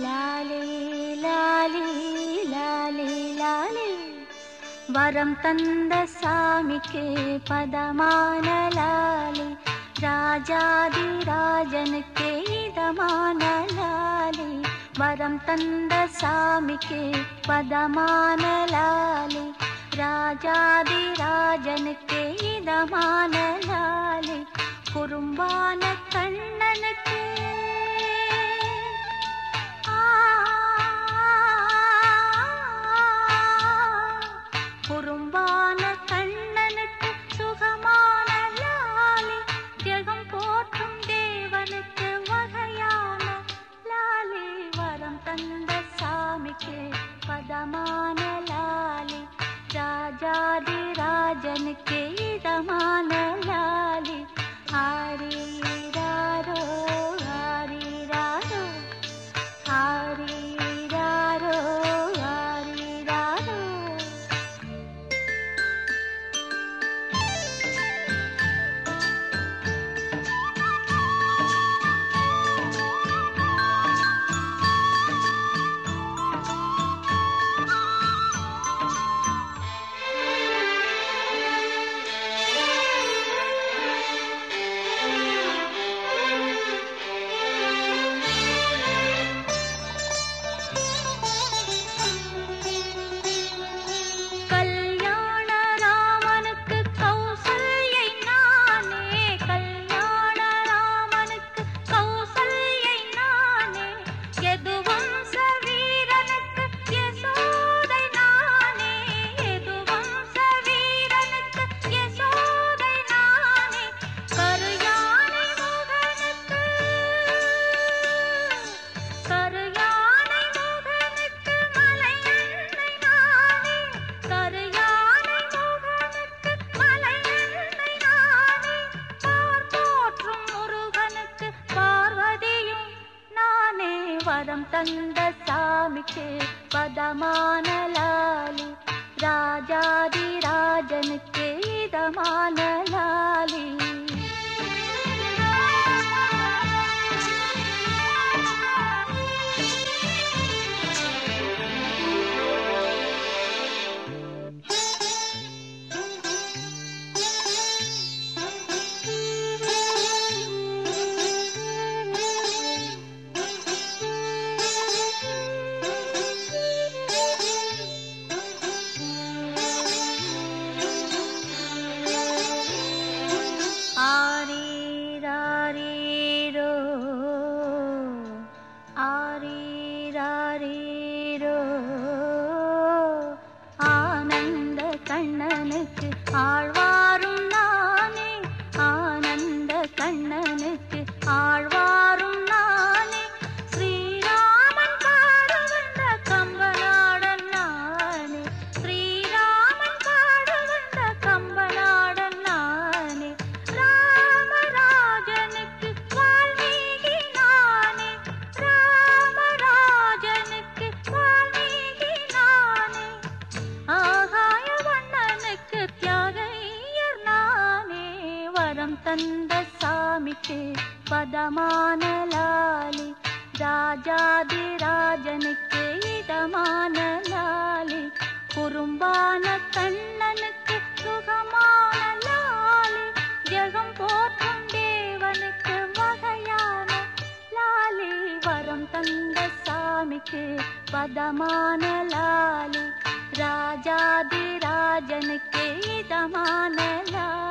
ली लि लालि लाली। वरं तन्द साम पदमान लालि। राजादि राजन केदमान लाली। वरं तन्दसामिके पदमान लालि। राजादि राजन के इदमान लालि குறும்பான கண்ணனுக்கு சுகமான லாலி ஜெகம் போற்றும் தேவனுக்கு வகையான லாலி வரம் தந்த சாமிக்கு பதமான லாலி ராஜாதி ராஜனுக்கு न्दसामि चे पदमानलालि। राजादि राजन கண்ணனுக்கு ஆழ்வாரும் நானே. ஆனந்த கண்ணனுக்கு ஆழ்வாரும் வந்த சாமிக்கு பதமான லாலி ராஜாதி ராஜனுக்கு இதமான லாலி குறும்பான கண்ணனுக்கு சுகமான லாலி ஜெகம் போற்றும் தேவனுக்கு வகையான லாலி வரம் தந்த சாமிக்கு பதமான லாலி ராஜாதி ராஜனுக்கு இதமான லாலி